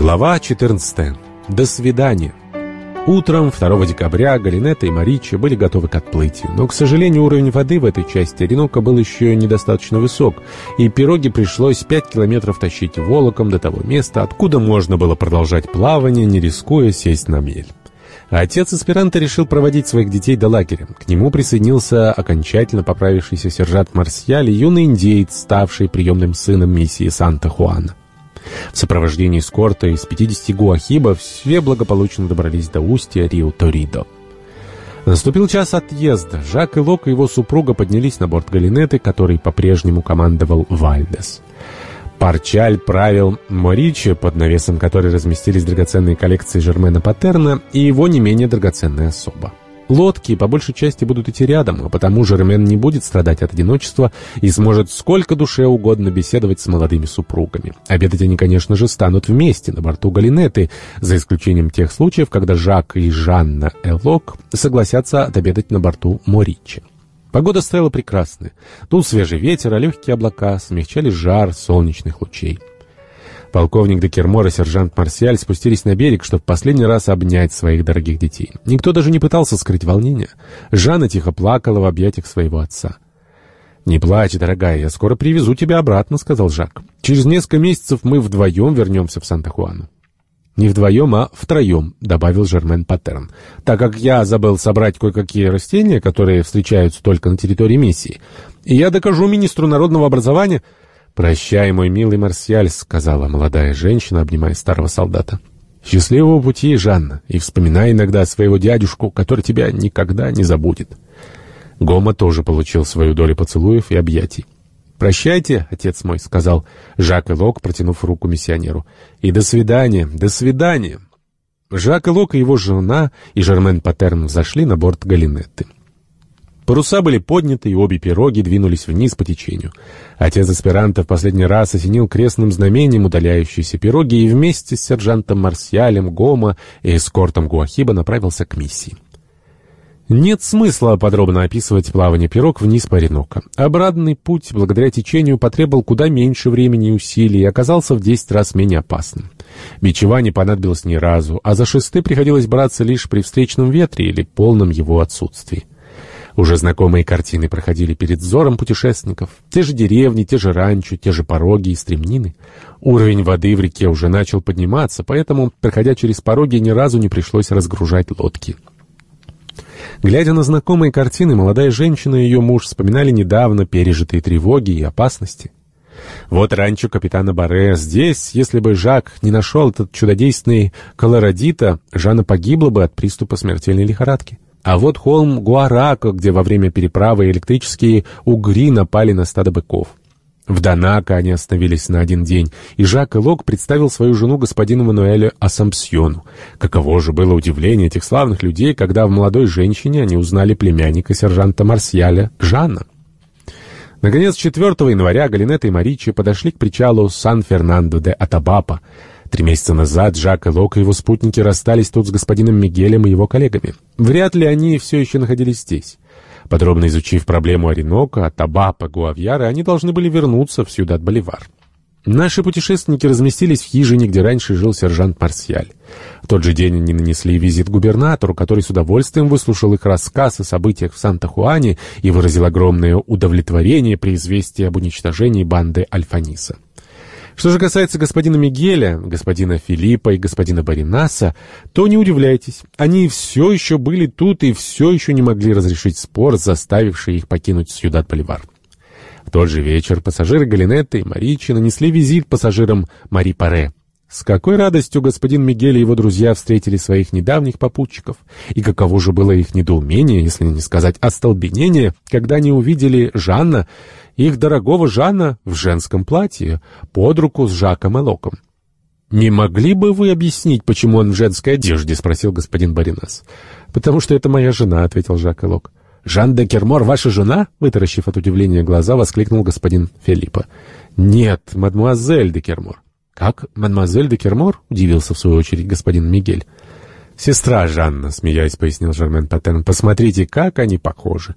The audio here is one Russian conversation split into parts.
Глава 14. До свидания. Утром 2 декабря Галинета и Маричи были готовы к отплытию, но, к сожалению, уровень воды в этой части Оренока был еще недостаточно высок, и пироги пришлось 5 километров тащить волоком до того места, откуда можно было продолжать плавание, не рискуя сесть на мель. Отец аспиранта решил проводить своих детей до лагеря. К нему присоединился окончательно поправившийся сержант Марсиаль юный индеец, ставший приемным сыном миссии Санта-Хуана. В сопровождении эскорта из 50 гуахиба все благополучно добрались до устья Рио-Торидо. Наступил час отъезда. Жак и Лок и его супруга поднялись на борт Галинеты, который по-прежнему командовал Вальдес. Парчаль правил Моричи, под навесом которой разместились драгоценные коллекции Жермена Патерна и его не менее драгоценная особа. Лодки по большей части будут идти рядом, а потому Жермен не будет страдать от одиночества и сможет сколько душе угодно беседовать с молодыми супругами. Обедать они, конечно же, станут вместе на борту Галинеты, за исключением тех случаев, когда Жак и Жанна Элок согласятся отобедать на борту Моричи. Погода стояла прекрасная. Дул свежий ветер, а легкие облака смягчали жар солнечных лучей. Полковник Декермор и сержант Марсиаль спустились на берег, чтобы в последний раз обнять своих дорогих детей. Никто даже не пытался скрыть волнение. Жанна тихо плакала в объятиях своего отца. «Не плачь, дорогая, я скоро привезу тебя обратно», — сказал Жак. «Через несколько месяцев мы вдвоем вернемся в Санта-Хуану». «Не вдвоем, а втроем», — добавил Жермен Паттерн. «Так как я забыл собрать кое-какие растения, которые встречаются только на территории миссии, и я докажу министру народного образования...» «Прощай, мой милый Марсиаль», — сказала молодая женщина, обнимая старого солдата. «Счастливого пути, Жанна, и вспоминай иногда своего дядюшку, который тебя никогда не забудет». Гома тоже получил свою долю поцелуев и объятий. «Прощайте, отец мой», — сказал Жак и Лок, протянув руку миссионеру. «И до свидания, до свидания». Жак и Лок и его жена и Жермен Патерн зашли на борт Галинетты. Паруса были подняты, и обе пироги двинулись вниз по течению. Отец аспиранта в последний раз осенил крестным знамением удаляющиеся пироги и вместе с сержантом Марсиалем Гома и эскортом Гуахиба направился к миссии. Нет смысла подробно описывать плавание пирог вниз по Оренока. Обратный путь, благодаря течению, потребовал куда меньше времени и усилий и оказался в 10 раз менее опасным. Бичева не понадобилось ни разу, а за шесты приходилось браться лишь при встречном ветре или полном его отсутствии. Уже знакомые картины проходили перед взором путешественников. Те же деревни, те же ранчо, те же пороги и стремнины. Уровень воды в реке уже начал подниматься, поэтому, проходя через пороги, ни разу не пришлось разгружать лодки. Глядя на знакомые картины, молодая женщина и ее муж вспоминали недавно пережитые тревоги и опасности. Вот ранчо капитана Барре. Здесь, если бы Жак не нашел этот чудодейственный колородита, Жанна погибла бы от приступа смертельной лихорадки. А вот холм Гуарако, где во время переправы электрические угри напали на стадо быков. В Донако они остановились на один день, и Жак Элок представил свою жену господину Мануэлю Ассампсьону. Каково же было удивление этих славных людей, когда в молодой женщине они узнали племянника сержанта Марсиаля Жанна. Наконец, 4 января Галинета и Маричи подошли к причалу Сан-Фернандо де Атабапа. Три месяца назад Жак и Лок и его спутники расстались тут с господином Мигелем и его коллегами. Вряд ли они все еще находились здесь. Подробно изучив проблему Оренока, Табапа, Гуавьяра, они должны были вернуться в Сюдад-Боливар. Наши путешественники разместились в хижине, где раньше жил сержант Марсиаль. В тот же день они нанесли визит губернатору, который с удовольствием выслушал их рассказ о событиях в Санта-Хуане и выразил огромное удовлетворение при известии об уничтожении банды Альфаниса. Что же касается господина Мигеля, господина Филиппа и господина Баринаса, то не удивляйтесь, они все еще были тут и все еще не могли разрешить спор, заставивший их покинуть Сьюдад-Боливар. В тот же вечер пассажиры Галинетты и Маричи нанесли визит пассажирам Мари Паре. С какой радостью господин Мигель и его друзья встретили своих недавних попутчиков, и каково же было их недоумение, если не сказать остолбенение, когда они увидели Жанна, их дорогого Жанна в женском платье, под руку с Жаком и Локом. «Не могли бы вы объяснить, почему он в женской одежде?» — спросил господин Баринас. «Потому что это моя жена», — ответил Жак и Лок. «Жан де Кермор ваша жена?» — вытаращив от удивления глаза, воскликнул господин Филиппа. «Нет, мадмуазель де Кермор». «Как, мадемуазель де Кермор?» — удивился в свою очередь господин Мигель. «Сестра Жанна», — смеясь, пояснил Жермен Патен. «Посмотрите, как они похожи».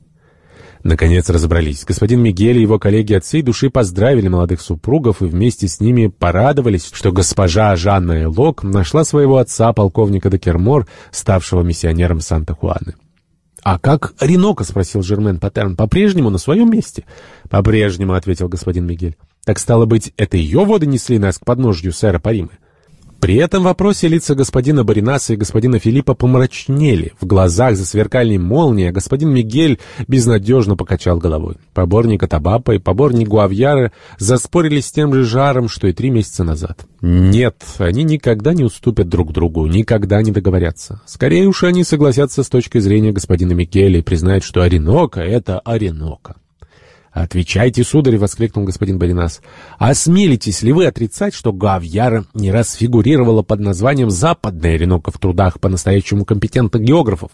Наконец разобрались. Господин Мигель и его коллеги от всей души поздравили молодых супругов и вместе с ними порадовались, что госпожа Жанна Элок нашла своего отца, полковника Декермор, ставшего миссионером Санта-Хуаны. «А как Ренока?» — спросил Жермен Паттерн. «По-прежнему на своем месте?» «По-прежнему», — ответил господин Мигель. «Так стало быть, это ее воды несли нас к подножью сэра Паримы?» При этом вопросе лица господина Баринаса и господина Филиппа помрачнели. В глазах засверкали молнии, а господин Мигель безнадежно покачал головой. Поборник Атабапа и поборник Гуавьяра заспорили с тем же жаром, что и три месяца назад. Нет, они никогда не уступят друг другу, никогда не договорятся. Скорее уж они согласятся с точки зрения господина Мигеля и признают, что Оренока — это Оренока. «Отвечайте, сударь!» — воскликнул господин Баринас. «Осмелитесь ли вы отрицать, что Гавьяра не раз фигурировала под названием «Западная Ренока» в трудах по-настоящему компетентных географов?»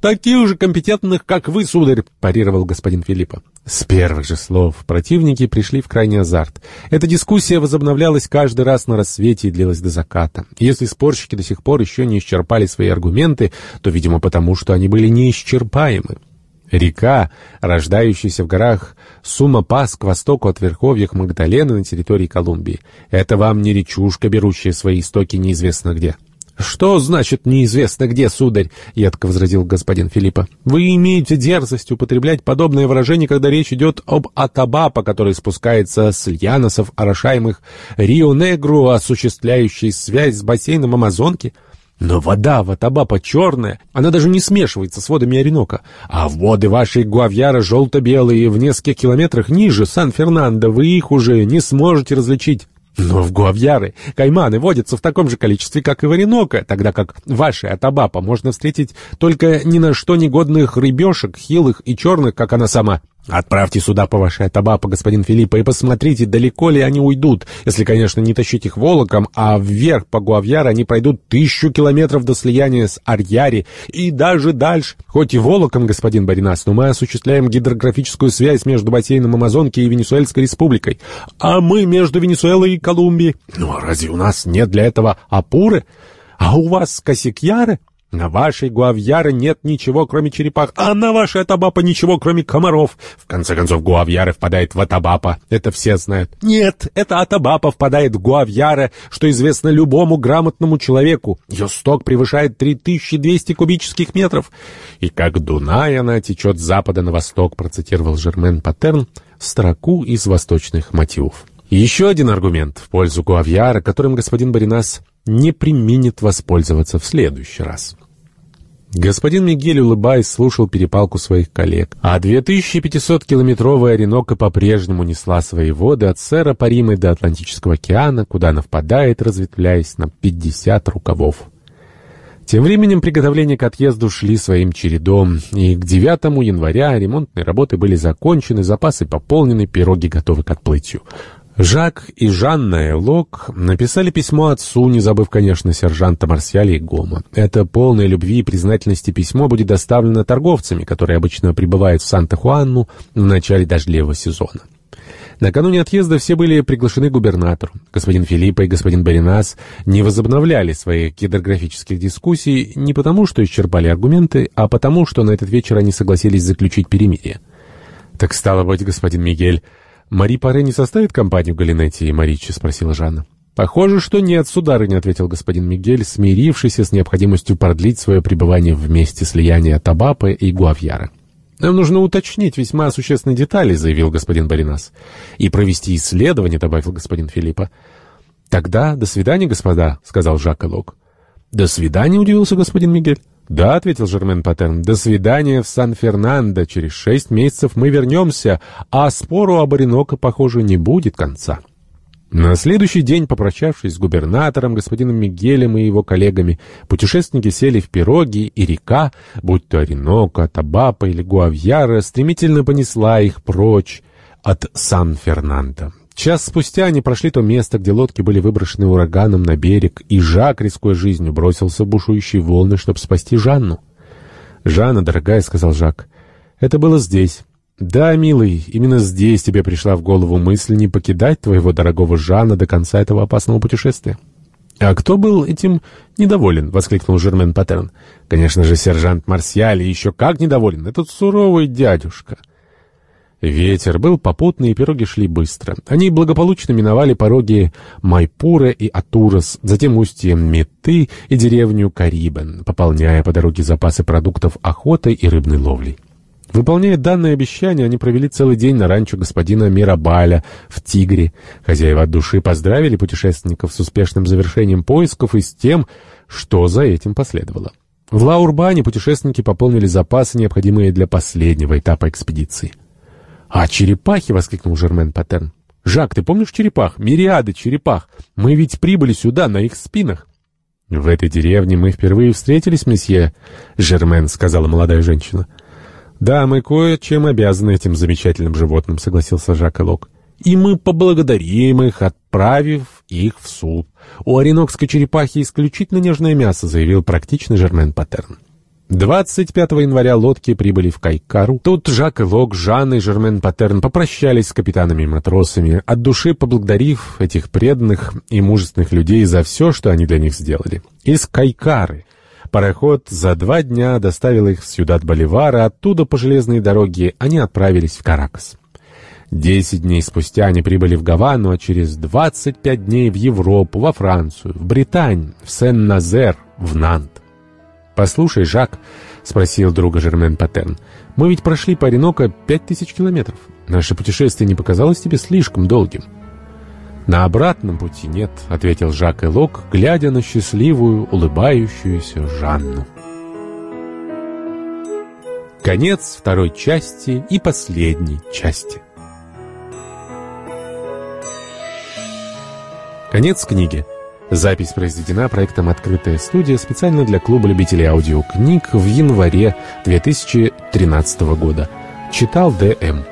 «Таких же компетентных, как вы, сударь!» — парировал господин Филиппа. С первых же слов противники пришли в крайний азарт. Эта дискуссия возобновлялась каждый раз на рассвете и длилась до заката. Если спорщики до сих пор еще не исчерпали свои аргументы, то, видимо, потому что они были неисчерпаемы. Река, рождающаяся в горах Сума-Пас к востоку от верховьев Магдалены на территории Колумбии. Это вам не речушка, берущая свои истоки неизвестно где. «Что значит неизвестно где, сударь?» — едко возразил господин Филиппа. «Вы имеете дерзость употреблять подобное выражение, когда речь идет об Атабапа, который спускается с льяносов, орошаемых Рио-Негру, осуществляющий связь с бассейном Амазонки?» Но вода в Атабапа черная, она даже не смешивается с водами Оренока. А воды вашей Гуавьяра желто-белые в нескольких километрах ниже Сан-Фернандо, вы их уже не сможете различить. Но в Гуавьяры кайманы водятся в таком же количестве, как и в Оренока, тогда как ваши Атабапа можно встретить только ни на что негодных рыбешек, хилых и черных, как она сама. Отправьте сюда по вашей Атабапа, господин Филиппа, и посмотрите, далеко ли они уйдут, если, конечно, не тащить их волоком, а вверх по Гуавьяре они пройдут тысячу километров до слияния с Арьяри и даже дальше. Хоть и волоком, господин Баринас, но мы осуществляем гидрографическую связь между бассейном Амазонки и Венесуэльской республикой. А мы между Венесуэлой и Колумбией. Ну, а разве у нас нет для этого Апуры? А у вас Косикьяры? На вашей Гуавьяре нет ничего, кроме черепах, а на вашей Атабапа ничего, кроме комаров. В конце концов, Гуавьяре впадает в Атабапа. Это все знают. Нет, это Атабапа впадает в Гуавьяре, что известно любому грамотному человеку. Ее сток превышает 3200 кубических метров. И как Дунай она течет с запада на восток, процитировал Жермен Паттерн строку из восточных мотивов. Еще один аргумент в пользу Гуавьяра, которым господин Баринас не применит воспользоваться в следующий раз. Господин Мигель, улыбаясь, слушал перепалку своих коллег, а 2500-километровая Оренока по-прежнему несла свои воды от Сера Паримы до Атлантического океана, куда она впадает, разветвляясь на 50 рукавов. Тем временем приготовления к отъезду шли своим чередом, и к 9 января ремонтные работы были закончены, запасы пополнены, пироги готовы к отплытию. Жак и Жанна Элок написали письмо отцу, не забыв, конечно, сержанта Марсиаля и Гома. Это полное любви и признательности письмо будет доставлено торговцами, которые обычно прибывают в Санта-Хуанну в начале дождливого сезона. Накануне отъезда все были приглашены губернатору. Господин Филиппа и господин Баринас не возобновляли своих гидрографических дискуссий не потому, что исчерпали аргументы, а потому, что на этот вечер они согласились заключить перемирие. «Так стало быть, господин Мигель...» «Мари Паре не составит компанию Галинетти и Маричи?» — спросила Жанна. «Похоже, что нет, сударыня», — ответил господин Мигель, смирившийся с необходимостью продлить свое пребывание вместе слияния Табапы и Гуавьяра. «Нам нужно уточнить весьма существенные детали», — заявил господин Баринас. «И провести исследование», — добавил господин Филиппа. «Тогда до свидания, господа», — сказал Жак Элок. «До свидания», — удивился господин Мигель. «Да», — ответил Жермен Паттерн, — «до свидания в Сан-Фернандо. Через шесть месяцев мы вернемся, а спору об Ореноко, похоже, не будет конца». На следующий день, попрощавшись с губернатором, господином Мигелем и его коллегами, путешественники сели в пироги, и река, будь то Ореноко, Табапа или Гуавьяра, стремительно понесла их прочь от Сан-Фернандо. Час спустя они прошли то место, где лодки были выброшены ураганом на берег, и Жак, рискуя жизнью, бросился в бушующие волны, чтобы спасти Жанну. «Жанна, дорогая», — сказал Жак, — «это было здесь». «Да, милый, именно здесь тебе пришла в голову мысль не покидать твоего дорогого Жана до конца этого опасного путешествия». «А кто был этим недоволен?» — воскликнул Жермен Паттерн. «Конечно же, сержант Марсиаль, еще как недоволен, этот суровый дядюшка». Ветер был попутный, и пироги шли быстро. Они благополучно миновали пороги Майпура и Атурас, затем устье Меты и деревню Карибен, пополняя по дороге запасы продуктов охотой и рыбной ловлей. Выполняя данное обещание, они провели целый день на ранчо господина Мирабаля в Тигре. Хозяева от души поздравили путешественников с успешным завершением поисков и с тем, что за этим последовало. В Лаурбане путешественники пополнили запасы, необходимые для последнего этапа экспедиции. «А черепахи!» — воскликнул Жермен Паттерн. «Жак, ты помнишь черепах? Мириады черепах! Мы ведь прибыли сюда на их спинах!» «В этой деревне мы впервые встретились, месье Жермен», — сказала молодая женщина. «Да, мы кое-чем обязаны этим замечательным животным», — согласился Жак Элок. «И мы поблагодарим их, отправив их в суп. У оренокской черепахи исключительно нежное мясо», — заявил практичный Жермен Паттерн. 25 января лодки прибыли в Кайкару. Тут Жак Элок, Жан и Жермен Паттерн попрощались с капитанами и матросами, от души поблагодарив этих преданных и мужественных людей за все, что они для них сделали. Из Кайкары Пароход за два дня доставил их в Сюдат-Боливар, а оттуда по железной дороге они отправились в Каракас. Десять дней спустя они прибыли в Гавану, а через двадцать пять дней в Европу, во Францию, в Британь, в Сен-Назер, в Нант. «Послушай, Жак», — спросил друга Жермен Патен, — «мы ведь прошли по Оренока пять тысяч километров. Наше путешествие не показалось тебе слишком долгим?» «На обратном пути нет», — ответил Жак Элок, глядя на счастливую, улыбающуюся Жанну. Конец второй части и последней части. Конец книги. Запись произведена проектом «Открытая студия» специально для клуба любителей аудиокниг в январе 2013 года. Читал Д.М.